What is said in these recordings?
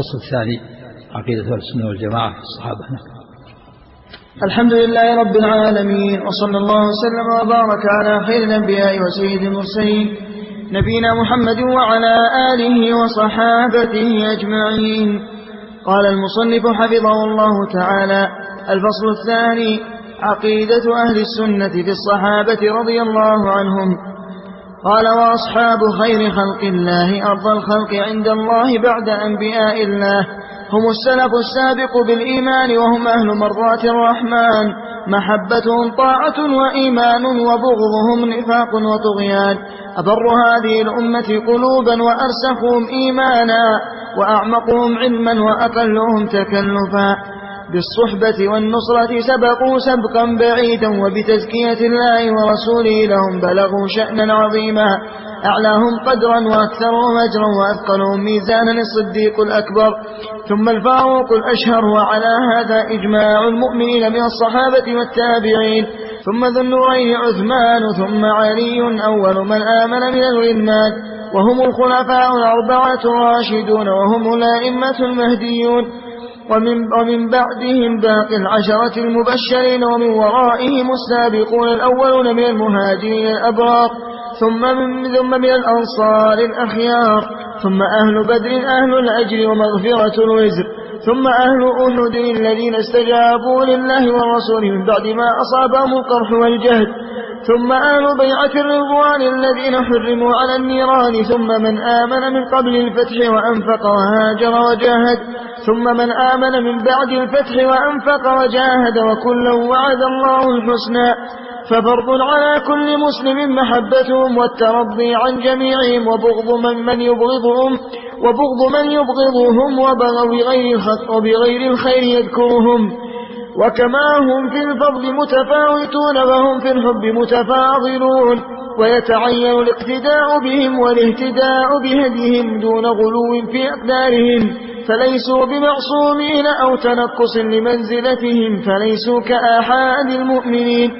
الفصل الثاني عقيدة أهل السنة والجماعة الصحابة الحمد لله رب العالمين وصلى الله وسلم وبارك على خير الأنبياء وسيد المرسلين نبينا محمد وعلى آله وصحابته أجمعين. قال المصنف حفظه الله تعالى الفصل الثاني عقيدة أهل السنة في الصحابة رضي الله عنهم. قال وأصحاب خير خلق الله أرض الخلق عند الله بعد أنبياء الله. هم السلف السابق بالإيمان وهم أهل مرضاة الرحمن. محبتهم طاعة وإيمان وبغضهم نفاق وطغيان. أبر هذه الأمة قلوبا وأرسخهم إيمانا. وأعمقهم علما وأقلهم تكلفا. بالصحبة والنصرة سبقوا سبقا بعيدا وبتزكية الله ورسوله لهم بلغوا شأنا عظيما. أعلاهم قدرا وأكثرهم أجرا وأثقلهم ميزانا الصديق الأكبر. ثم الفاروق الأشهر وعلى هذا إجماع المؤمنين من الصحابة والتابعين. ثم ذو النورين عثمان ثم علي أول من آمن من الغلمان وهم الخلفاء الأربعة الراشدون وهم الأئمة المهديون. ومن, ومن بعدهم باقي العشرة المبشرين ومن ورائهم السابقون الأولون من المهاجرين الأبرار ثم من, ثم من الأنصار الأخيار ثم أهل بدر أهل الأجر ومغفرة الوزر ثم أهل أهد الذين استجابوا لله ورسوله من بعد ما أصابهم القرح والجهد ثم أهل بيعة الرضوان الذين حرموا على النيران ثم من آمن من قبل الفتح وأنفق وهاجر وجاهد ثم من آمن من بعد الفتح وأنفق وجاهد وكلا وعد الله الحسنى. ففرض على كل مسلم محبتهم والترضي عن جميعهم وبغض من, من يبغضهم وبغض من يبغضهم وبغير وبغير الخير يذكرهم. وكما هم في الفضل متفاوتون وهم في الحب متفاضلون ويتعين الاقتداء بهم والاهتداء بهديهم دون غلو في أقدارهم فليسوا بمعصومين أو تنقص لمنزلتهم فليسوا كآحاد المؤمنين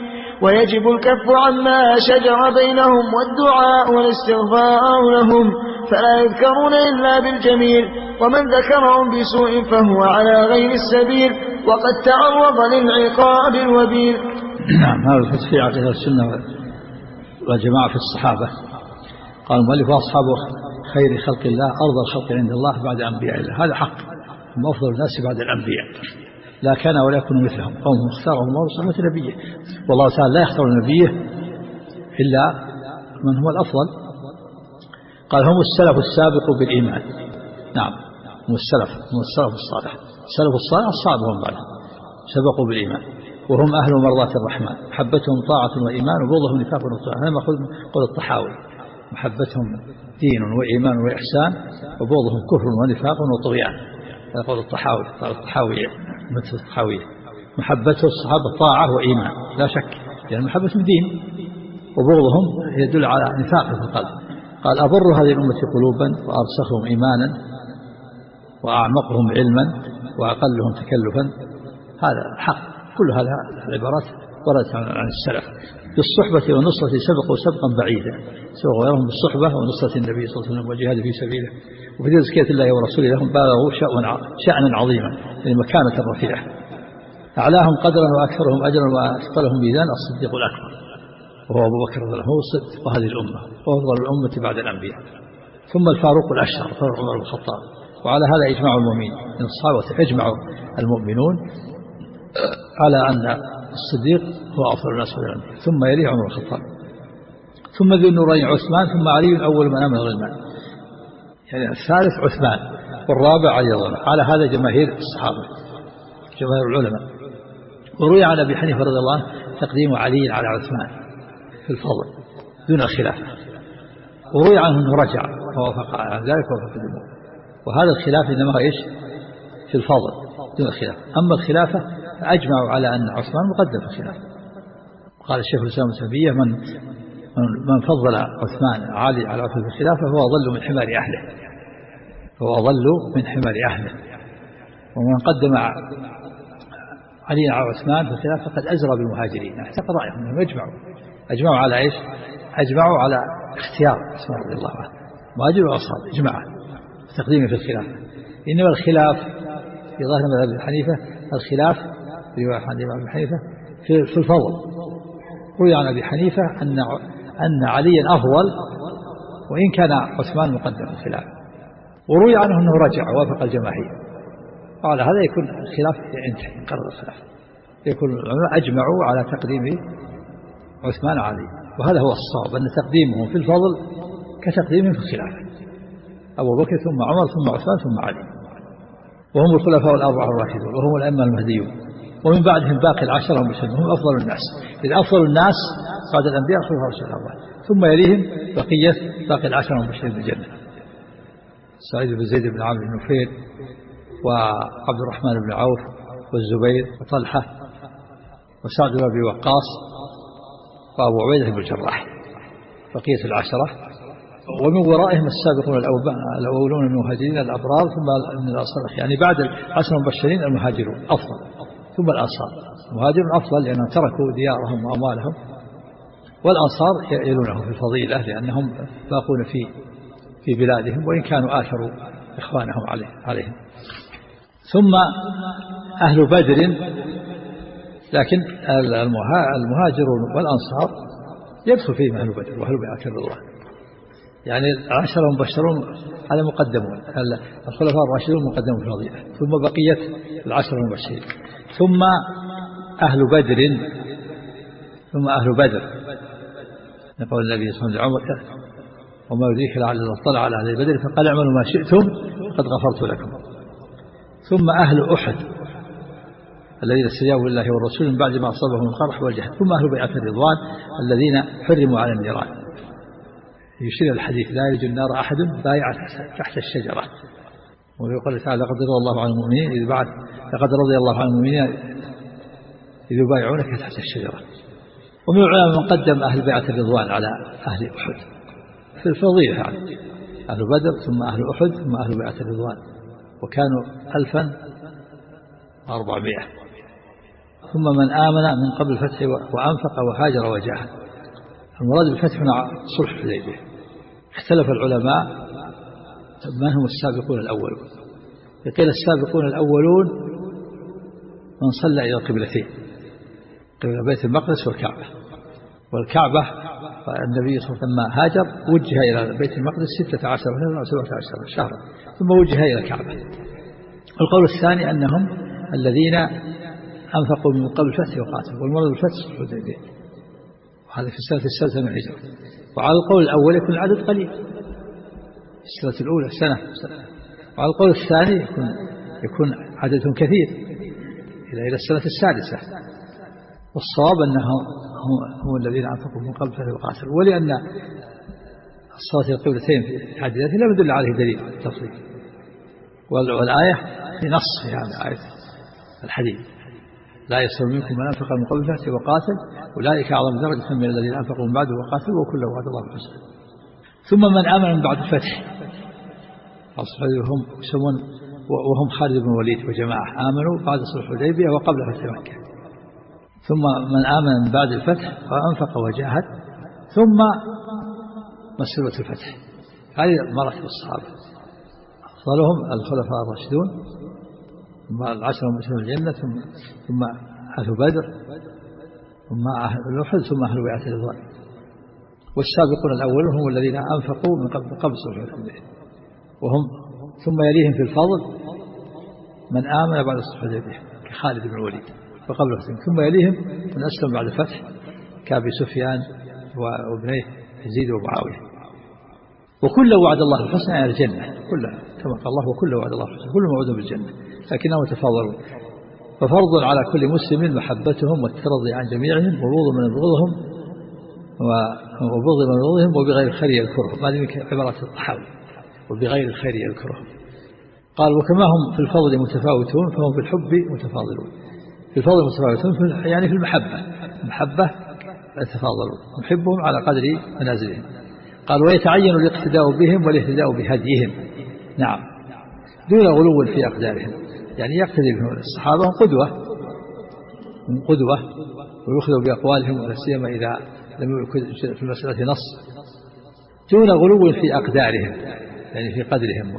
ويجب الكف عما شجر بينهم والدعاء والاستغفار لهم فلا يذكرون إلا بالجميل ومن ذكرهم بسوء فهو على غير السبيل وقد تعرض للعقاب الوبيل. نعم هذا في عقيدة السنة والجماعة في الصحابة. قال المؤلف وأصحابه خير خلق الله أرض الخلق عند الله بعد أنبياء الله هذا حق. هم أفضل الناس بعد الأنبياء. لا كان ولا يكون مثلهم. قوم اختارهم الله صلى نبيه. والله تعالى لا يختار نبيه إلا من هو الأفضل. قال هم السلف السابق بالإيمان. نعم. هم السلف هم السلف الصالح. السلف الصالح أصحابهم بعد سبقوا بالإيمان وهم أهل مرضاة الرحمن. محبتهم طاعة وإيمان وبغضهم نفاق وطاعة هذا مأخوذ قول الطحاوي. محبتهم دين وإيمان وإحسان وبغضهم كفر ونفاق وطغيان. هذا قول الطحاوي الطحاوي مثل الطحاوية محبته الصحابة طاعة وإيمان لا شك لأن محبة دين وبغضهم يدل على نفاق في القلب. قال أبر هذه الأمة قلوبا وأرسخهم إيمانا وأعمقهم علما وأقلهم تكلفا. هذا حق. كل هذا العبارات وردت عن السلف. بالصحبة والنصرة سبقوا سبقا بعيدا. سبقوا غيرهم بالصحبة ونصرة النبي صلى الله عليه وسلم والجهاد في سبيله. وفي تزكية الله ورسوله لهم بالغوا شأنا عظيما يعني رفيعة. أعلاهم قدرا وأكثرهم أجرا وأثقلهم ميزان. الصديق الأكبر وهو أبو بكر رضي الله عنه هو وهذه الأمة. وأفضل الأمة بعد الأنبياء. ثم الفاروق الأشهر فاروق عمر بن الخطاب. وعلى هذا إجماع المؤمنين. من الصحابة أجمعوا المؤمنون على أن الصديق هو أفضل الناس بعد الأنبياء. ثم يليه عمر الخطاب. ثم ذو النورين عثمان ثم علي أول من آمن الغلمان. يعني الثالث عثمان والرابع علي رضي على هذا جماهير الصحابة جماهير العلماء. وروي عن أبي حنيفة رضي الله عنه تقديم علي على عثمان في الفضل دون الخلافة وروي عنه أنه رجع فوافق على ذلك ووافق الجمهور وهذا الخلاف إنما إيش؟ في الفضل دون الخلاف. أما الخلافة فأجمعوا على أن عثمان مقدم في الخلافة قال الشيخ الإسلام السبية من من فضل عثمان علي على عثمان في الخلافة فهو أضل من حمار أهله. فهو أضل من حمار أهله. ومن قدم علي على عثمان في الخلافة فقد أزرى بالمهاجرين. اعتقد رأيهم أنهم أجمعوا. أجمعوا على إيش؟ أجمعوا على اختيار عثمان رضي الله عنه. مهاجر وأصحاب إجماعا. تقديمه في الخلافة إنما الخلاف في ظاهر مذهب أبي حنيفة الخلاف في رواية أبي حنيفة في, في الفضل. روي عن أبي حنيفة أن أن عليا أفضل وإن كان عثمان مقدم الخلاف. وروي عنه أنه رجع وافق الجماهير. وعلى هذا يكون الخلاف ينتهي انقرض الخلاف. يكون العلماء أجمعوا على تقديم عثمان علي. وهذا هو الصواب أن تقديمهم في الفضل كتقديمهم في الخلافة أبو بكر ثم عمر ثم عثمان ثم علي. وهم الخلفاء الأربعة الراشدون وهم الأئمة المهديون. ومن بعدهم باقي العشرة المسلمين هم أفضل الناس. إذ أفضل الناس بعد الأنبياء خلفاء رسول الله ثم يليهم بقية باقي العشرة المبشرين بالجنة سعيد بن زيد بن عمرو بن نفيل وعبد الرحمن بن عوف والزبير وطلحة وسعد بن أبي وقاص وأبو عبيدة بن الجراح. بقية العشرة ومن ورائهم السابقون الأولون المهاجرين الأبرار ثم من الأنصار يعني بعد العشر المبشرين المهاجرون أفضل. ثم الأنصار المهاجرون أفضل لأنهم تركوا ديارهم وأموالهم. والأنصار يلونهم في الفضيلة لأنهم باقون في في بلادهم وإن كانوا آثروا إخوانهم عليهم. ثم أهل بدر. لكن المهاجرون والأنصار يدخل فيهم أهل بدر وأهل بيعة الرضوان يعني العشرة المبشرون هذا مقدمون الخلفاء الراشدون مقدمون في الفضيلة ثم بقية العشرة المبشرين ثم أهل بدر ثم أهل بدر. يقول النبي صلى الله عليه وسلم وما يدريك لعل الله اطلع على أهل بدر فقال اعملوا ما شئتم قد غفرت لكم. ثم أهل أحد الذين استجابوا لله والرسول من بعد ما أصابهم القرح والجهل ثم أهل بيعة الرضوان الذين حرموا على النيران. يشير الحديث لا يلج النار أحد بايع تحت الشجرة. ويقول تعالى لقد رضي الله عن المؤمنين إذ بعد لقد رضي الله عن المؤمنين إذ يبايعونك تحت الشجرة. ومن العلماء من قدم أهل بيعة الرضوان على أهل أحد. في الفضيلة يعني أهل بدر ثم أهل أحد ثم أهل بيعة الرضوان. وكانوا ألفا وأربعمائة ثم من آمن من قبل الفتح وأنفق وهاجر وجاهد المراد بالفتح هنا صلح الحديبية. اختلف العلماء من هم السابقون الأولون قيل السابقون الأولون من صلى إلى القبلتين قبل بيت المقدس والكعبة. والكعبة النبي صلى الله عليه وسلم هاجر وجه إلى بيت المقدس ستة عشر أو سبعة عشر شهرا ثم وجه إلى الكعبة. القول الثاني أنهم الذين أنفقوا من قبل الفتح وقاتلوا والمرض بالفتح الحديبية. وهذا في السنة السادسة من الهجرة وعلى القول الأول يكون العدد قليل. السنة الأولى سنة. وعلى القول الثاني يكون يكون عددهم كثير. إلى إلى السنة السادسة. والصواب أنهم هم, الذين أنفقوا من قبل فتح وقاتلوا ولأن الصلاة القبلتين في حد ذاته لم يدل عليه دليل تفصيل والآية في نص في هذا الحديث. لا يسر منكم من أنفق من قبل فتح وقاتل أولئك أعظم درجة من الذين أنفقوا من بعده وقاتلوا وكل وعد الله الحسنى ثم من آمن من بعد الفتح. هم يسمون وهم خالد بن الوليد وجماعة آمنوا بعد صلح الحديبية وقبل فتح مكة. ثم من آمن من بعد الفتح وأنفق وجاهد. ثم مسيرة الفتح. هذه مراتب الصحابة. أفضلهم الخلفاء الراشدون. ثم العشر المبشرون الجنة ثم ثم أهل بدر ثم أهل أحد ثم أهل بيعة الرضوان. والسابقون الأولون هم الذين أنفقوا من قبل قبل صلح وهم ثم يليهم في الفضل من آمن بعد صلح الحديبية كخالد بن الوليد وقبل الفتح ثم يليهم من أسلم بعد الفتح كأبي سفيان وابنيه يزيد ومعاوية. وكل وعد الله الحسنى على الجنة كلها كما قال الله وكل وعد الله الحسنى كل موعود بالجنة. لكنهم يتفاضلون ففرض على كل مسلم محبتهم والترضي عن جميعهم وبغض من يبغضهم وبغض من يبغضهم وبغير الخير يذكرهم. هذه عبارة الطحاوي. وبغير الخير يذكرهم. قال وكما هم في الفضل متفاوتون فهم في الحب متفاضلون. في الفضل متفاوتون يعني في المحبة. المحبة يتفاضلون. نحبهم على قدر منازلهم. قال ويتعين الاقتداء بهم والاهتداء بهديهم. نعم. دون غلو في أقدارهم. يعني يقتدي بهم. الصحابة هم قدوة. هم قدوة. ويخذوا بأقوالهم ولا سيما إذا لم يكن في المسألة نص. دون غلو في أقدارهم يعني في قدرهم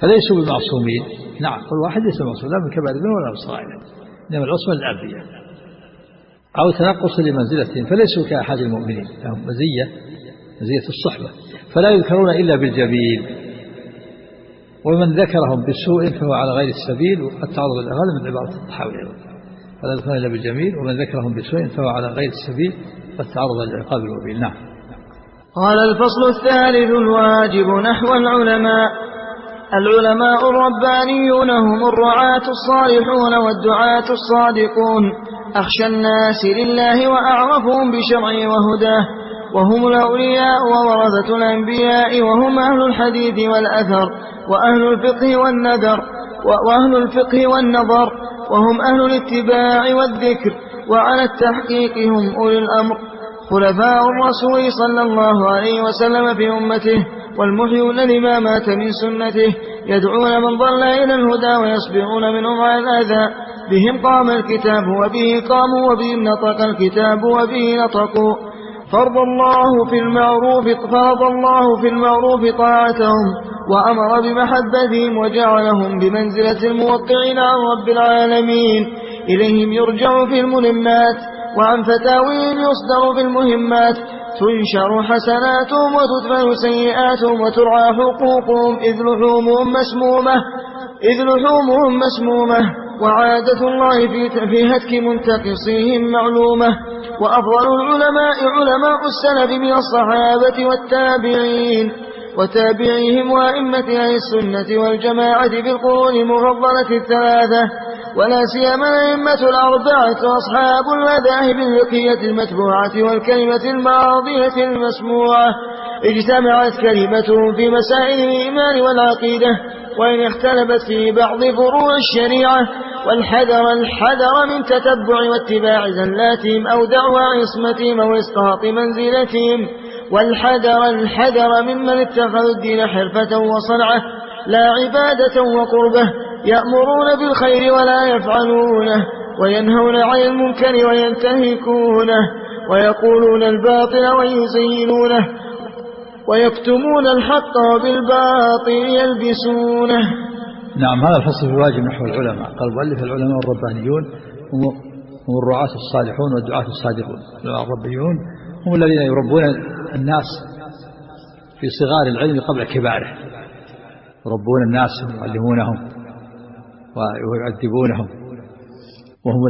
فليسوا بمعصومين نعم كل واحد ليس معصوم لا من كبائر ولا من صغائر إنما العصمة للأنبياء. أو تنقص لمنزلتهم فليسوا كأحد المؤمنين. لهم مزية مزية الصحبة. فلا يذكرون إلا بالجميل ومن ذكرهم بسوء فهو على غير السبيل وقد تعرض الأغلب من عبارة الطحاوي فلا يذكرون إلا بالجميل ومن ذكرهم بسوء فهو على غير السبيل قد تعرض للعقاب المبين. نعم. قال الفصل الثالث الواجب نحو العلماء. العلماء الربانيون هم الرعاة الصالحون والدعاة الصادقون. أخشى الناس لله وأعرفهم بشرعه وهداه. وهم الأولياء وورثة الأنبياء وهم أهل الحديث والأثر وأهل الفقه والنذر وأهل الفقه والنظر وهم أهل الاتباع والذكر وعلى التحقيق هم أولي الأمر. خلفاء الرسول صلى الله عليه وسلم في أمته والمحيون لما مات من سنته يدعون من ضل إلى الهدى ويصبرون منهم على الأذى. بهم قام الكتاب وبه قاموا وبهم نطق الكتاب وبه نطقوا. فرض الله في المعروف فرض الله في المعروف طاعتهم وأمر بمحبتهم وجعلهم بمنزلة الموقعين عن رب العالمين. إليهم يرجع في الملمات وعن فتاويهم يصدر في المهمات. تنشر حسناتهم وتدفن سيئاتهم وترعى حقوقهم إذ لحومهم مسمومة إذ لحومهم مسمومة. وعادة الله في هتك منتقصيهم معلومة وأفضل العلماء علماء السلف من الصحابة والتابعين وتابعيهم وأئمة أهل السنة والجماعة بالقرون المفضلة الثلاثة. ولا سيما الأئمة الأربعة وأصحاب المذاهب الفقهية المتبوعة والكلمة الماضية المسموعة. اجتمعت كلمتهم في مسائل الإيمان والعقيدة وإن اختلفت في بعض فروع الشريعة والحذر الحذر من تتبع واتباع زلاتهم أو دعوى عصمتهم أو إسقاط منزلتهم والحذر الحذر ممن اتخذوا الدين حرفة وصنعة لا عبادة وقربة. يأمرون بالخير ولا يفعلونه وينهون عن المنكر وينتهكونه ويقولون الباطل ويزينونه ويكتمون الحق وبالباطل يلبسونه نعم هذا الفصل في واجب نحو العلماء. قال المؤلف العلماء الربانيون هم الرعاة الصالحون والدعاة الصادقون. الربانيون هم الذين يربون الناس في صغار العلم قبل كباره. يربون الناس ويعلمونهم ويؤدبونهم. وهم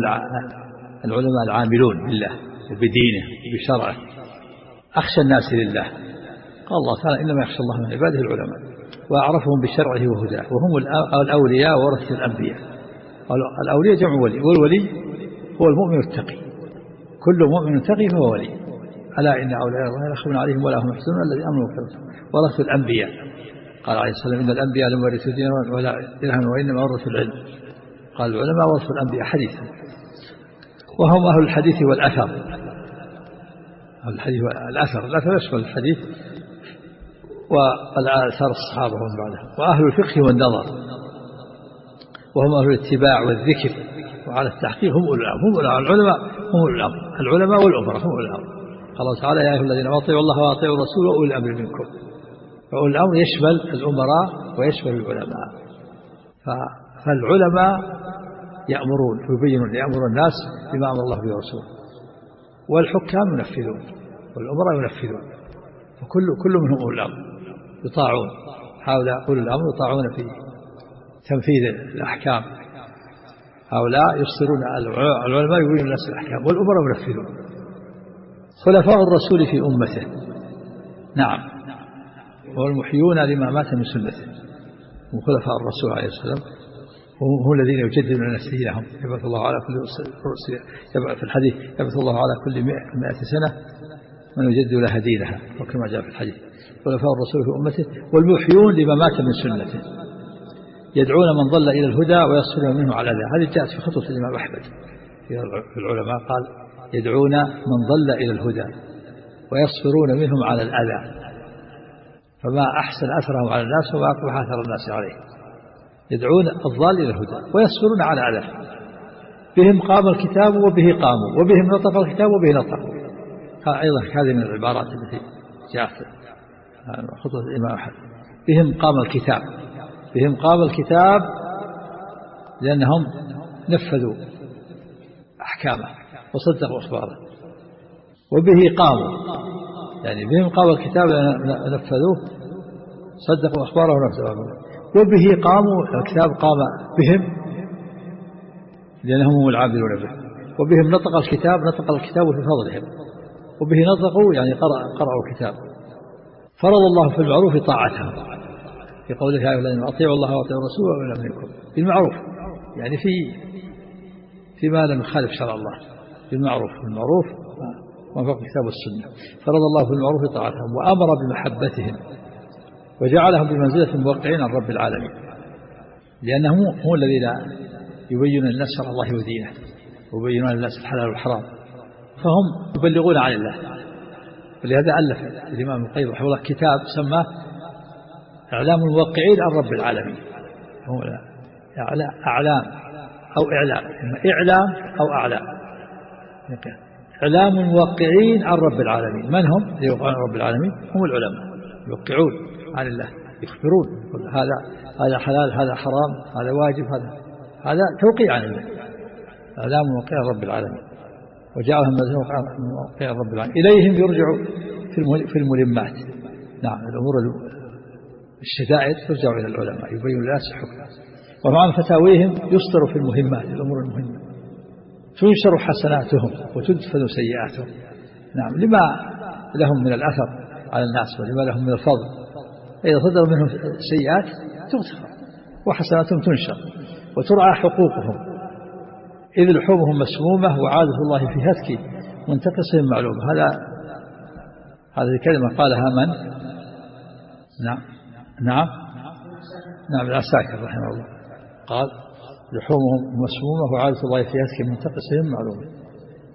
العلماء العاملون بالله وبدينه وبشرعه أخشى الناس لله. قال الله تعالى إنما يخشى الله من عباده العلماء. وأعرفهم بشرعه وهداه. وهم الأولياء ورثة الأنبياء. الأولياء جمع ولي والولي هو المؤمن التقي. كل مؤمن تقي فهو ولي. ألا إن أولياء الله لا عليهم ولا هم يحزنون الذي أمنوا ورثوا الأنبياء. قال عليه الصلاة والسلام إن الأنبياء لم يورثوا دينارا ولا درهما وإنما ورثوا العلم. قال العلماء ورثوا الأنبياء حديثا. وهم أهل الحديث والأثر. أهل الحديث والأثر. الأثر يشمل الحديث. والآثار الصحابة ومن بعدهم وأهل الفقه والنظر. وهم أهل الاتباع والذكر. وعلى التحقيق هم أولو الأمر. هم العلماء هم أولو الأمر. العلماء والأمراء هم أولو الأمر. قال تعالى يا أيها الذين أطيعوا الله وأطيعوا الرسول وأولي الأمر منكم. فأولي الأمر يشمل الأمراء ويشمل العلماء. فالعلماء يأمرون ويبينون يأمر الناس بما أمر الله به ورسوله. والحكام ينفذون والأمراء ينفذون. وكل كل منهم أولي الأمر يطاعون. هؤلاء أولي الأمر يطاعون في تنفيذ الأحكام. هؤلاء يفسرون العلماء يبينون الناس الأحكام والأمراء ينفذون. خلفاء الرسول في أمته. نعم. والمحيون لما مات من سنته وخلفاء الرسول عليه السلام هم الذين يجددون الناس دينهم يبعث الله على كل يبعث في الحديث يبعث الله على كل مئة سنة من يجدد لها دينها وكما جاء في الحديث. خلفاء الرسول في أمته. والمحيون لما مات من سنته. يدعون من ضل إلى الهدى ويصلون منه على ذا. هذه جاءت في خطوة الإمام أحمد. في العلماء قال يدعون من ضل إلى الهدى ويصبرون منهم على الأذى. فما أحسن أثرهم على الناس وما أقبح أثر الناس عليه. يدعون الضال إلى الهدى ويصبرون على أذى بهم قام الكتاب وبه قاموا وبهم نطق الكتاب وبه نطقوا أيضا هذه من العبارات التي جاءت خطوة الإمام أحمد. بهم قام الكتاب. بهم قام الكتاب لأنهم نفذوا أحكامه وصدقوا أخباره. وبه قاموا. يعني بهم قام الكتاب نفذوه صدقوا أخباره ونفذوا وبه قاموا الكتاب قام بهم لأنهم هم العاملون به. وبهم نطق الكتاب نطق الكتاب في فضلهم. وبه نطقوا يعني قرأ قرأوا الكتاب. فرض الله في المعروف طاعتهم في قوله الذين أطيعوا الله وأطيعوا الرسول وأولي منكم بالمعروف. يعني في فيما لم يخالف شرع الله. بالمعروف. بالمعروف وفق الكتاب والسنة فرض الله في المعروف طاعتهم وأمر بمحبتهم وجعلهم بمنزلة الموقعين عن رب العالمين. لأنهم هم الذين يبين للناس شرع الله ودينه ويبينون للناس الحلال والحرام. فهم يبلغون عن الله. ولهذا ألف الإمام القيم رحمه الله كتاب سماه إعلام الموقعين عن رب العالمين. هو أعلام أو إعلام. إعلام أو أعلام. إعلام الموقعين عن رب العالمين. من هم؟ يوقعون عن رب العالمين؟ هم العلماء. يوقعون. عن الله يخبرون. هذا هذا حلال هذا حرام هذا واجب هذا هذا توقيع عن الله. إعلام موقع رب العالمين. وجاءهم موقع رب العالمين. إليهم يرجع في الملمات. نعم الأمور الشدائد ترجع إلى العلماء. يبين الناس حكمها ومع فتاويهم يصدر في المهمات الأمور المهمة. تنشر حسناتهم وتدفن سيئاتهم. نعم لما لهم من الأثر على الناس ولما لهم من الفضل. إذا صدر منهم سيئات تغتفر وحسناتهم تنشر وترعى حقوقهم. إذ لحومهم مسمومة وعادة الله في هتك منتقصهم معلومة هذا هذه الكلمة قالها من؟ نعم نعم. نعم العساكر رحمه الله. قال لحومهم مسمومة وعادة الله في هتك منتقصهم معلومة.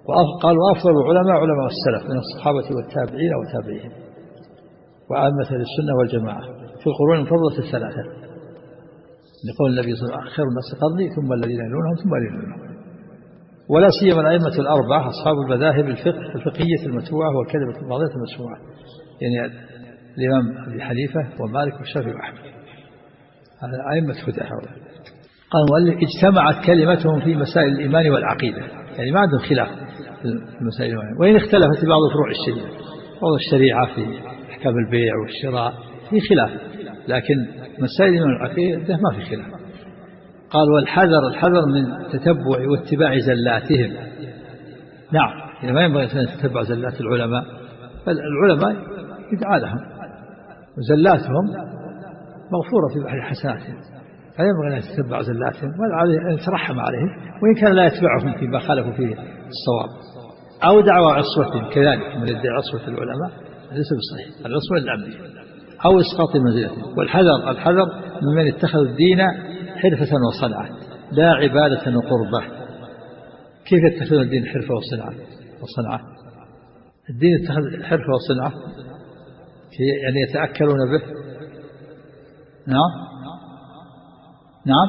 وقال وأفضل العلماء علماء السلف من الصحابة والتابعين وتابعيهم وعامة للسنة والجماعة. في القرون المفضلة الثلاثة. لقول النبي صلى الله عليه وسلم خير الناس قرني ثم الذين يلونهم ثم الذين يلونهم. ولا سيما الأئمة الأربعة أصحاب المذاهب الفقه الفقهية المتبوعة والكلمة الماضية المسموعة. يعني الإمام أبي حنيفة ومالك والشافعي وأحمد. هذا أئمة هدى هؤلاء. قال المؤلف اجتمعت كلمتهم في مسائل الإيمان والعقيدة. يعني ما عندهم خلاف في مسائل الإيمان. وإن اختلفت في بعض فروع الشريعة. بعض الشريعة في أحكام البيع والشراء في خلاف. لكن مسائل الإيمان والعقيدة ما في خلاف. قال والحذر الحذر من تتبع واتباع زلاتهم. نعم إذا ما ينبغي أن تتبع زلات العلماء بل العلماء يدعى لهم. وزلاتهم مغفورة في بحر حسناتهم فلا ينبغي أن يتبع زلاتهم أن يترحم عليهم وإن كان لا يتبعهم فيما خالفوا فيه الصواب. أو دعوى عصوة كذلك من يدعي عصوة العلماء ليس بصحيح. العصوة للعبد أو إسقاط منزلته. والحذر الحذر ممن اتخذ الدين حرفة وصنعة لا عبادة وقربة. كيف يتخذون الدين حرفة وصنعة؟ وصنعة. الدين يتخذ حرفة وصنعة يعني يتأكلون به. نعم؟ نعم.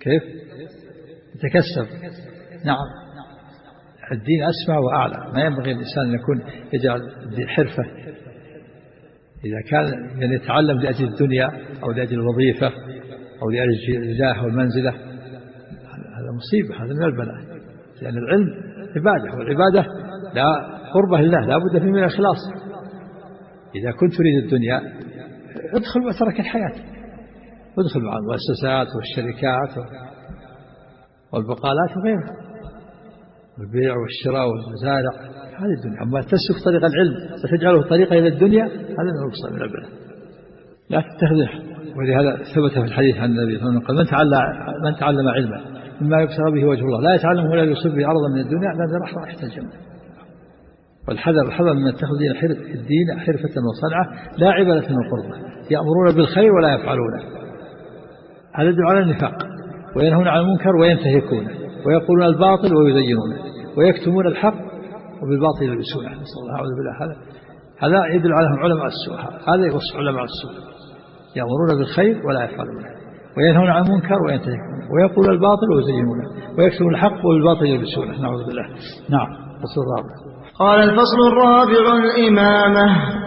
كيف؟ يتكسب نعم. الدين أسمى وأعلى ما ينبغي الإنسان أن يكون يجعل الدين حرفة. إذا كان يعني يتعلم لأجل الدنيا أو لأجل الوظيفة أو لأجل الجاه والمنزلة هذا مصيبة هذا من البلاء. لأن العلم عبادة والعبادة لا قربة لله لا بد فيه من الإخلاص. إذا كنت تريد الدنيا ادخل وترك الحياة. ادخل مع المؤسسات والشركات والبقالات وغيرها. البيع والشراء والمزارع. هذه الدنيا. أما تسلك طريق العلم وتجعله طريقا إلى الدنيا هذا من من البلاء لا تتخذه ولهذا ثبت في الحديث عن النبي صلى الله عليه وسلم من تعلم من تعلم علما مما يبصر به وجه الله. لا يتعلمه ولا يصيب به عرضا من الدنيا لا راح رائحة الجنة. والحذر الحذر من حرف الدين حرفة وصنعة لا عبادة وقربة. يأمرون بالخير ولا يفعلونه. هذا يدل على النفاق. وينهون عن المنكر وينتهكونه ويقولون الباطل ويزينونه. ويكتمون الحق وبالباطل يلبسونه نسأل الله أعوذ بالله هذا هذا يدل عليهم علماء السوء. هذا يوصف علماء السوء. يأمرون بالخير ولا يفعلونه وينهون عن المنكر وينتهكون. ويقول الباطل ويزينونه. ويكتبون الحق والباطل يلبسونه نعوذ بالله. نعم. الفصل الرابع. قال الفصل الرابع الإمامة.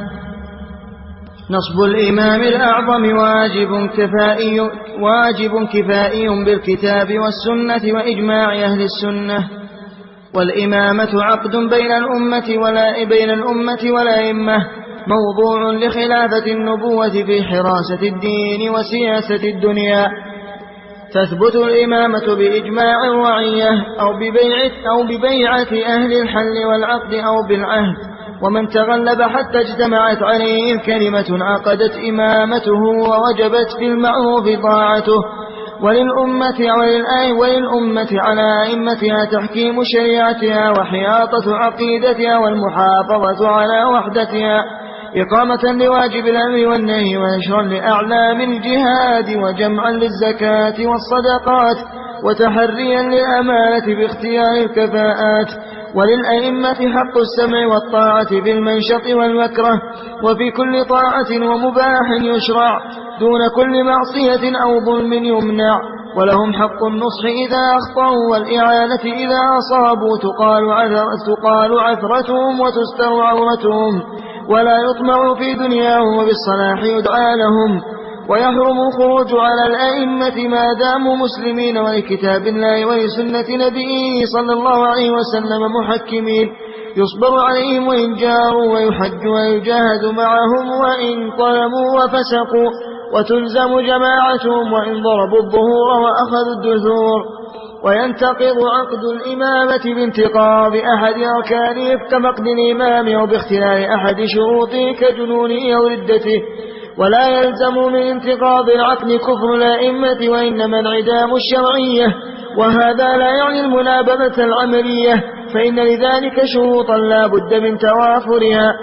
نصب الإمام الأعظم واجب كفائي واجب كفائي بالكتاب والسنة وإجماع أهل السنة والإمامة عقد بين الأمة ولا بين الأمة والأئمة موضوع لخلافة النبوة في حراسة الدين وسياسة الدنيا. تثبت الإمامة بإجماع الرعية أو ببيعة, أو ببيعة أهل الحل والعقد أو بالعهد. ومن تغلب حتى اجتمعت عليه الكلمة عقدت إمامته ووجبت في المعروف طاعته. وللأمة وللأمة على أئمتها تحكيم شريعتها وحياطة عقيدتها والمحافظة على وحدتها. إقامة لواجب الأمر والنهي ونشرا لأعلام الجهاد وجمعا للزكاة والصدقات وتحريا للأمانة باختيار الكفاءات. وللأئمة حق السمع والطاعة في المنشط والمكره وفي كل طاعة ومباح يشرع دون كل معصية أو ظلم يمنع. ولهم حق النصح إذا أخطأوا والإعانة إذا أصابوا تقال, عثر تقال عثرتهم وتستر عورتهم. ولا يطمع في دنياهم وبالصلاح يدعى لهم. ويحرم الخروج على الأئمة ما داموا مسلمين ولكتاب الله ولسنة نبيه صلى الله عليه وسلم محكمين. يصبر عليهم وإن جاروا ويحج ويجاهد معهم وإن ظلموا وفسقوا. وتلزم جماعتهم وإن ضربوا الظهور وأخذوا الدثور. وينتقض عقد الإمامة بانتقاض أحد أركانه كمقد الإمام أو باختلال أحد شروطه كجنونه أو ردته. ولا يلزم من انتقاض العقد كفر الأئمة وإنما انعدام الشرعية وهذا لا يعني المنابذة العملية فإن لذلك شروطا لا بد من توافرها.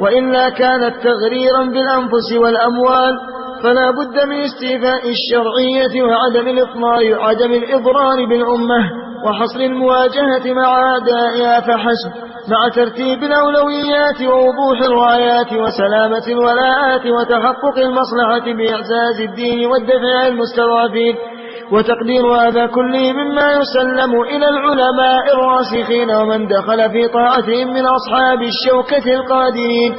وإلا كانت تغريرا بالأنفس والأموال فلا بد من استيفاء الشرعية وعدم الإضرار عدم الإضرار بالأمة وحصر المواجهة مع أعدائها فحسب. مع ترتيب الأولويات ووضوح الرايات وسلامة الولاءات وتحقق المصلحة بإعزاز الدين والدفع عن المستضعفين وتقدير هذا كله مما يسلم إلى العلماء الراسخين ومن دخل في طاعتهم من أصحاب الشوكة القادرين.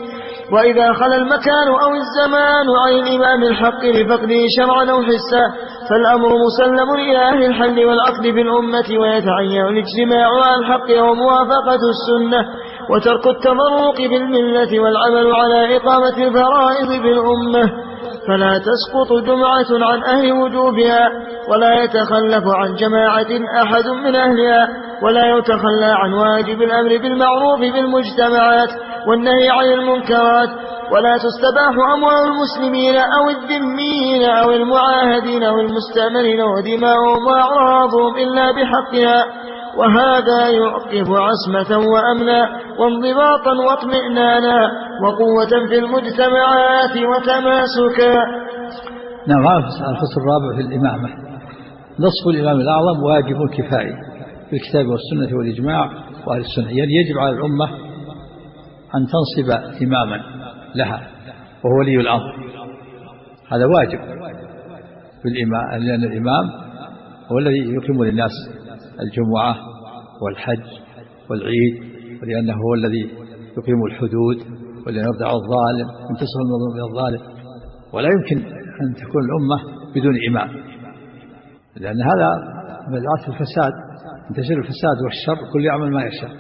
وإذا خلا المكان أو الزمان عن الإمام الحق لفقده شرعا أو حسا فالأمر مسلم إلى أهل الحل والعقد بالأمة ويتعين الاجتماع على الحق وموافقة السنة وترك التمرق بالملة والعمل على إقامة الفرائض بالأمة. فلا تسقط جمعة عن أهل وجوبها ولا يتخلف عن جماعة أحد من أهلها ولا يتخلى عن واجب الأمر بالمعروف بالمجتمعات والنهي عن المنكرات ولا تستباح أموال المسلمين أو الذميين أو المعاهدين أو المستأمنين ودماؤهم وأعراضهم إلا بحقها. وهذا يعقب عصمة وأمنا وانضباطا واطمئنانا وقوة في المجتمعات وتماسكا. نعم هذا الفصل الرابع في الإمامة. نصف الإمام الأعظم واجب كفائي بالكتاب والسنة والإجماع وأهل السنة. يعني يجب على الأمة أن تنصب إماما. لها وهو ولي الأمر. هذا واجب. بالإمام لأن الإمام هو الذي يقيم للناس الجمعة والحج والعيد ولأنه هو الذي يقيم الحدود ولأنه يردع الظالم ينتصر المظلوم الظالم ولا يمكن أن تكون الأمة بدون إمام. لأن هذا مدعاة الفساد ينتشر الفساد والشر كل يعمل ما يشاء.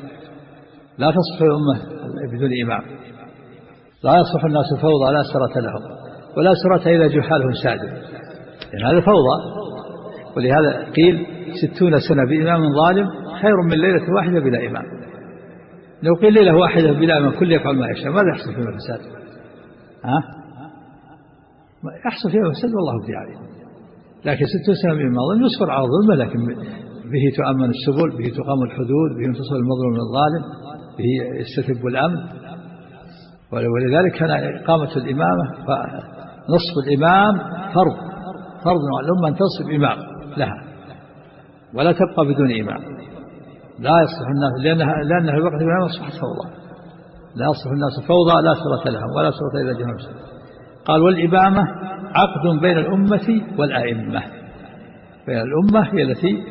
لا تصلح الأمة بدون إمام. لا يصلح الناس فوضى لا سرة لهم ولا سرة إذا جحالهم سادوا. لأن هذا فوضى. ولهذا قيل ستون سنة بإمام ظالم خير من ليلة واحدة بلا إمام. لو قيل ليلة واحدة بلا إمام كل يفعل ما يشاء. ماذا يحصل فيما الفساد ها؟ يحصل فيما الفساد والله في عليه لكن ستون سنة بإمام ظالم يصبر على الظلم لكن به تؤمن السبل به تقام الحدود به ينتصر المظلوم من الظالم به يستتب الأمن. ولذلك كان إقامة الإمامة نصف الإمام فرض فرض على الأمة أن تنصب إمام لها ولا تبقى بدون إمام. لا يصلح الناس لأنها لأنها في وقت الإمام أصبحت فوضى لا يصلح الناس فوضى لا سرة لهم ولا سرة إذا جهنم قال والإمامة عقد بين الأمة والأئمة بين الأمة هي التي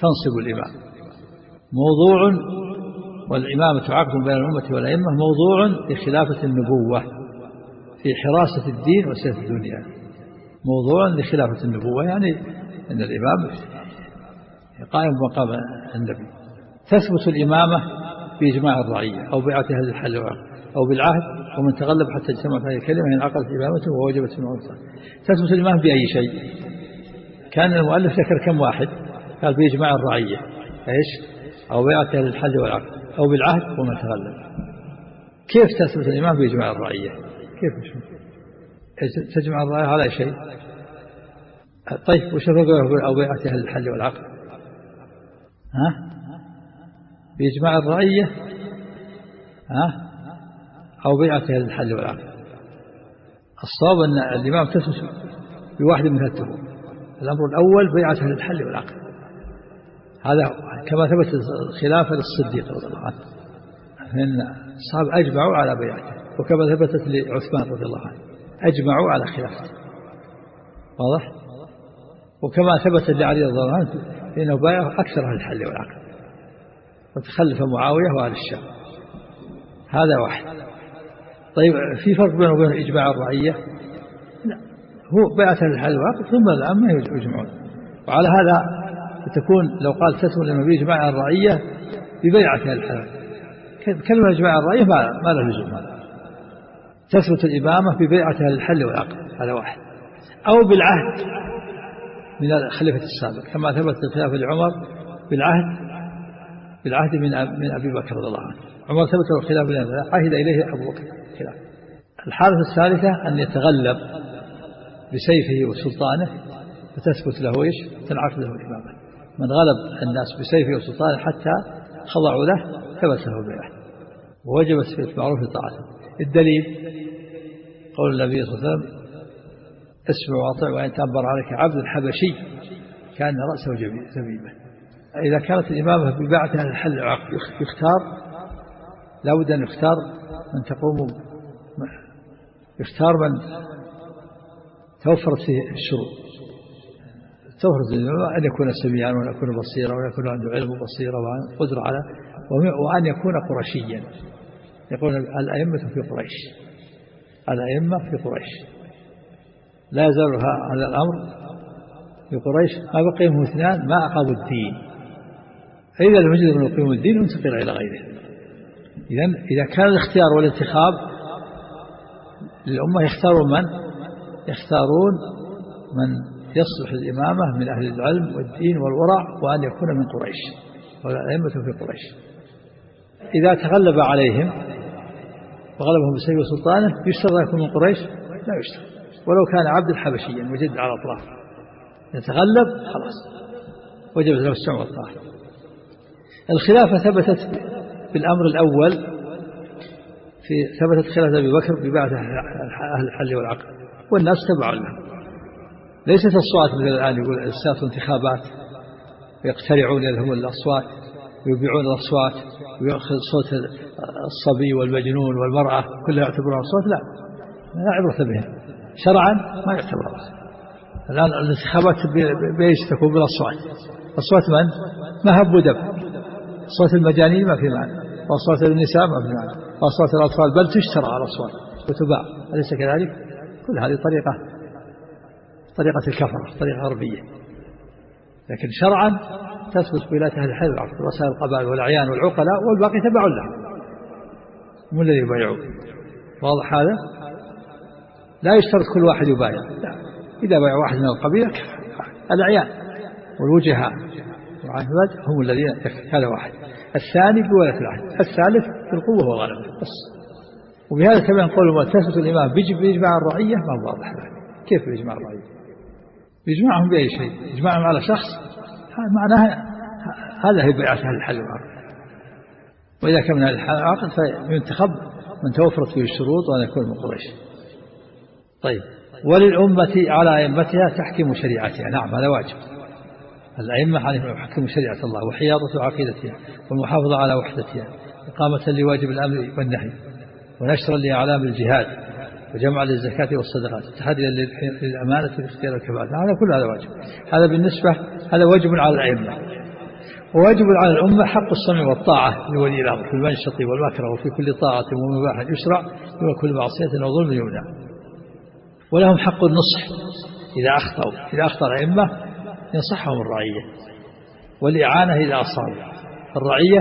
تنصب الإمام. موضوع والإمامة عقد بين الأمة والأئمة موضوع لخلافة النبوة في حراسة الدين وسياسة الدنيا. موضوع لخلافة النبوة يعني أن الإمام قائم بمقام النبي. تثبت الإمامة بإجماع الرعية أو بيعة أهل الحل أو بالعهد ومن تغلب حتى اجتمعت هذه الكلمة انعقدت إمامته ووجبت الموتى تثبت الإمامة بأي شيء؟ كان المؤلف ذكر كم واحد؟ قال بإجماع الرعية إيش؟ أو بيعة أهل الحل والعقد. أو بالعهد ومن تغلب. كيف تثبت الإمام بإجماع الرعية؟ كيف تجمع الرعية على شيء؟ طيب وش أو بيعة أهل الحل والعقد؟ ها؟ بإجماع الرعية؟ ها؟ أو بيعة أهل الحل والعقد؟ الصواب أن الإمام تثبت بواحد من التهم الأمر الأول بيعة أهل الحل والعقد. هذا كما ثبت الخلافة للصديق رضي الله عنه. فإن الصحابة أجمعوا على بيعته وكما ثبتت لعثمان رضي الله عنه أجمعوا على خلافته. واضح؟ وكما ثبت لعلي رضي الله عنه فإنه بايع أكثر أهل الحل والعقد وتخلف معاوية وأهل الشام. هذا واحد. طيب في فرق بينه وبين إجماع الرعية؟ لا. هو بيعة أهل الحل والعقد ثم العامة يجمعون. وعلى هذا تكون لو قال تسوى لما بإجماع الرعية ببيعة أهل الحل كلمة إجماع الرعية ما, ما له لزوم هذا. تثبت الإمامة ببيعة أهل الحل والعقد هذا واحد. أو بالعهد من الخليفة السابق كما ثبت الخلافة لعمر بالعهد بالعهد من من أبي بكر رضي الله عنه. عمر ثبت الخلاف عهد إليه أبو بكر. خلاف الحالة الثالثة أن يتغلب بسيفه وسلطانه فتثبت له إيش؟ تنعقد له الإمامة. من غلب الناس بسيفه وسلطانه حتى خضعوا له له البيعة ووجبت في المعروف طاعته الدليل قول النبي صلى الله عليه وسلم اسمع واطع وإن تأمر عليك عبد حبشي كان رأسه زبيبة إذا كانت الإمامة بباعة أهل الحل العقد يختار لابد أن يختار من تقوم يختار من توفرت فيه الشروط. توفرت أن يكون سميعا وأن يكون بصيرا وأن يكون عنده علم وبصيرة وقدرة على وأن يكون قرشيا يقول الأئمة في قريش. الأئمة في قريش. لا يزال هذا الأمر في قريش. ما بقيهم اثنان ما أقاموا الدين. فإذا لم يجد من يقيم الدين انتقل إلى غيره. إذا إذا كان الاختيار والانتخاب للأمة يختارون من؟ يختارون من؟ يصلح الإمامة من أهل العلم والدين والورع وأن يكون من قريش والأئمة في قريش. إذا تغلب عليهم وغلبهم بسيف سلطانه يشترط أن يكون من قريش؟ لا يشترط. ولو كان عبد حبشيا مجد على أطراف يتغلب خلاص. وجبت له السمع والطاعة. الخلافة ثبتت بالأمر الأول. في ثبتت خلافة أبي بكر ببعث أهل الحل والعقل. والناس تبعوا له. ليست الصوات مثل الآن يقول الساس انتخابات يقترعون لهم الأصوات ويبيعون الأصوات ويأخذ صوت الصبي والمجنون والمرأة كلها يعتبرها أصوات لا. لا عبرة بهم شرعا ما يعتبر الآن الانتخابات بإيش تكون؟ بالأصوات. أصوات من؟ مهب ودب صوت المجانين ما في معنى. وأصوات النساء ما في معنى. وأصوات الأطفال بل تشترى على الأصوات وتباع. أليس كذلك؟ كل هذه طريقة. طريقة الكفرة طريقة غربية. لكن شرعا تثبت ولاية أهل الحل والعقد رؤساء القبائل والأعيان والعقلاء والباقي تبع له. هم الذي يبايعون واضح هذا؟ لا يشترط كل واحد يبايع. لا. إذا بايع واحد من القبيلة الأعيان والوجهاء هم الذين هذا واحد. الثاني بولاية العهد. الثالث في القوة والغلبة بس. وبهذا كما نقول تثبت الإمام بيجمع الرعية ما واضح كيف بيجمع الرعية؟ يجمعهم بأي شيء يجمعهم على شخص معناها هذا هي بيعة أهل الحل والعقد وإذا كان من أهل الحل والعقد فينتخب من توفرت فيه الشروط وأن يكون من قريش. طيب وللأمة على أئمتها تحكيم شريعتها. نعم هذا واجب. الأئمة عليهم يحكموا شريعة الله وحياضة عقيدتها والمحافظة على وحدتها إقامة لواجب الأمر والنهي ونشرا لأعلام الجهاد. وجمع للزكاة والصدقات تحديا للأمانة في اختيار الكفاءة هذا كل هذا واجب. هذا بالنسبة هذا واجب على الأئمة. وواجب على الأمة حق السمع والطاعة لولي الأمر في المنشط والمكره وفي كل طاعة ومباح يشرع وكل معصية وظلم يمنع. ولهم حق النصح. إذا أخطأوا إذا أخطأ الأئمة ينصحهم الرعية. والإعانة إذا أصابوا الرعية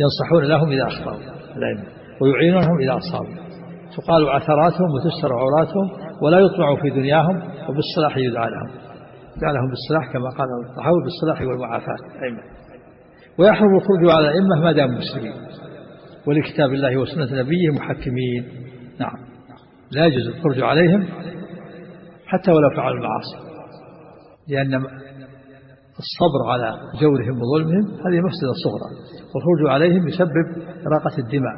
ينصحون لهم إذا أخطأوا الأئمة ويعينونهم إذا أصابوا. تقال عثراتهم وتستر عوراتهم ولا يطمع في دنياهم وبالصلاح يدعى لهم. يدعى لهم بالصلاح كما قال الطحاوي بالصلاح والمعافاة. ويحرم الخروج على الأئمة ما داموا مسلمين. ولكتاب الله وسنة نبيه محكمين. نعم. لا يجوز الخروج عليهم حتى ولو فعلوا المعاصي. لأن الصبر على جورهم وظلمهم هذه مفسدة صغرى. والخروج عليهم يسبب إراقة الدماء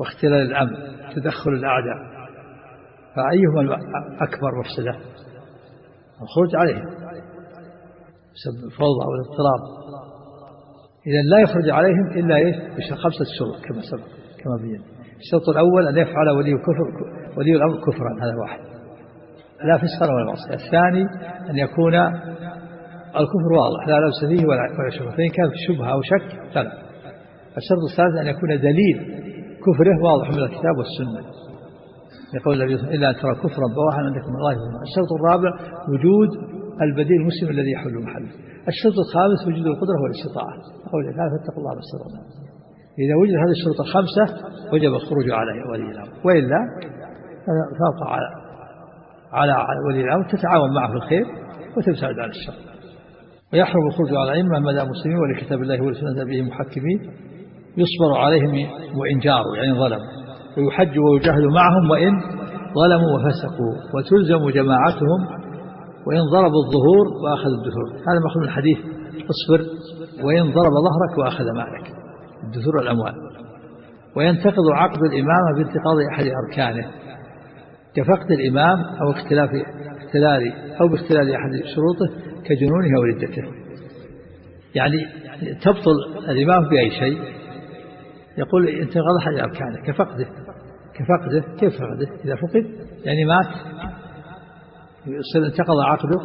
واختلال الأمن. تدخل الأعداء فأيهما أكبر مفسدة؟ الخروج عليهم يسبب الفوضى والاضطراب إذا لا يخرج عليهم إلا إيه بخمسة شروط كما سبق كما بين. الشرط الأول أن يفعل ولي كفر ولي الأمر كفرا هذا واحد. لا فسقا ولا معصية الثاني أن يكون الكفر واضح لا لبس فيه ولا شبهة. فإن كان شبهة أو شك فلا. الشرط الثالث أن يكون دليل كفره واضح من الكتاب والسنة. يقول النبي إلا ترى كفرا بواحا عندكم الله الشرط الرابع وجود البديل المسلم الذي يحل محله الشرط الخامس وجود القدرة والاستطاعة. قول تعالى فاتقوا الله ما استطعتم إذا وجد هذه الشروط الخمسة وجب الخروج عليه ولي الأمر. وإلا فابقى على على ولي الأمر تتعاون معه في الخير وتبتعد عن الشر. ويحرم الخروج على الأئمة ما دام مسلمين ولكتاب الله ولسنة نبيه محكمين. يصبر عليهم وإن جاروا يعني ظلموا. ويحج ويجاهد معهم وإن ظلموا وفسقوا. وتلزم جماعتهم وإن ضرب الظهور وأخذ الدثور. هذا مأخذ من الحديث اصبر وإن ضرب ظهرك وأخذ مالك. الدثور والأموال. وينتقض عقد الإمامة بانتقاض أحد أركانه. كفقد الإمام أو اختلاف اختلال أو باختلال أحد شروطه كجنونه وردته يعني تبطل الإمام بأي شيء. يقول انتقض أحد أركانه كفقده. كفقده كيف فقده؟ إذا فقد. يعني مات. يصير انتقض عقده.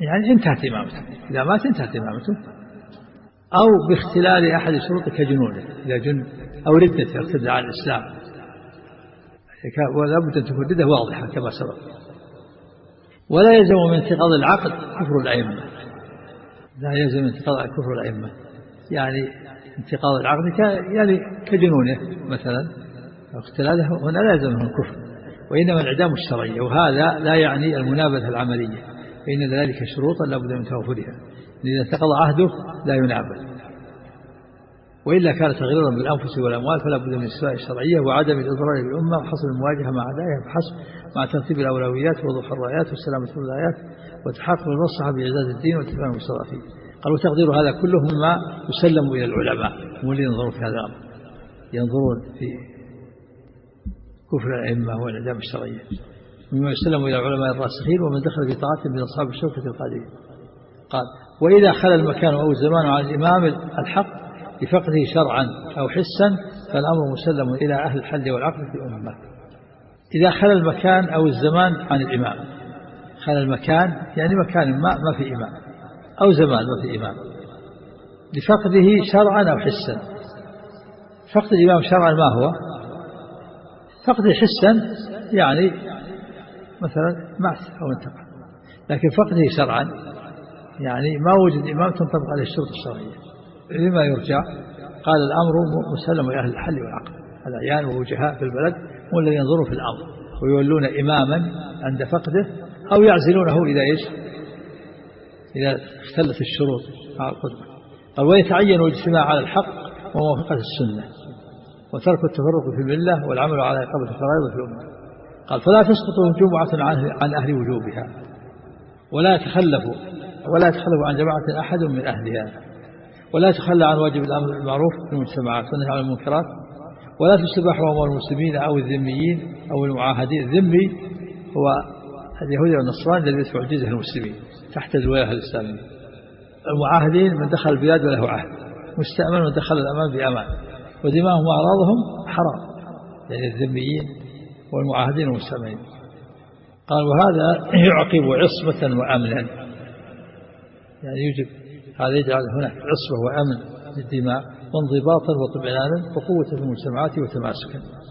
يعني انتهت إمامته. إذا مات انتهت إمامته. أو باختلال أحد شروطه كجنونه إذا جن أو ردة ارتد عن الإسلام. ولا بد أن تكون ردة واضحة كما سبق. ولا يلزم من انتقاض العقد كفر الأئمة. لا يلزم من انتقاض كفر الأئمة. يعني انتقاض العقد يعني كجنونه مثلا اختلاله هنا لا يلزمه الكفر وإنما الإعدام الشرعية وهذا لا يعني المنابذة العملية فإن ذلك شروطا لا بد من توفرها إذا انتقض عهده لا ينابذ. وإلا كان تغييرا بالأنفس والأموال فلا بد من السواء الشرعية وعدم الإضرار بالأمة وحصل المواجهة مع أعدائها بحسب مع ترتيب الأولويات ووضوح الرايات وسلامة الولايات وتحقق المصلحة بإعزاز الدين واتفاق المستضعفين. قال وتقدير هذا كله مما يسلم إلى العلماء هم اللي ينظرون في هذا الأمر. ينظرون في كفر الأئمة والإعدام الشرعية. مما يسلم إلى العلماء الراسخين ومن دخل في طاعتهم من أصحاب الشوكة القادرين قال وإذا خلى المكان أو الزمان عن الإمام الحق بفقده شرعا أو حسا فالأمر مسلم إلى أهل الحل والعقل في الأمة. إذا خلى المكان أو الزمان عن الإمام. خلى المكان يعني مكان ما ما في إمام. أو زمان ما في إمام لفقده شرعا أو حسا. فقد الإمام شرعا ما هو؟ فقده حسا يعني مثلا مات أو انتقل. لكن فقده شرعا يعني ما وجد إمام تنطبق عليه الشروط الشرعية. لما يرجع قال الأمر مسلم لأهل الحل والعقل. الأعيان ووجهاء في البلد هم الذين ينظرون في الأمر ويولون إماما عند فقده أو يعزلونه إذا إيش؟ إذا اختلت الشروط. قال ويتعين الاجتماع على الحق وموافقة السنة وترك التفرق في الملة والعمل على إقامة الفرائض في الأمة. قال فلا تسقط جمعة عن أهل وجوبها ولا يتخلف ولا يتخلف عن جماعة أحد من أهلها ولا يتخلى عن واجب الأمر بالمعروف في المجتمعات والنهي عن المنكرات ولا تستباح أمور المسلمين أو الذميين أو المعاهدين. الذمي هو اليهودي والنصراني الذي يدفع جزء المسلمين تحت الولاية الإسلامية المعاهدين من دخل البلاد وله عهد. مستأمن من دخل الأمان بأمان. ودماءهم وأعراضهم حرام. يعني الذميين والمعاهدين والمستأمنين. قال وهذا يعقب عصمة وأمنا. يعني يجب هذا يجعل هناك عصبة وأمن للدماء وانضباطا واطمئنانا وقوة في المجتمعات وتماسكا.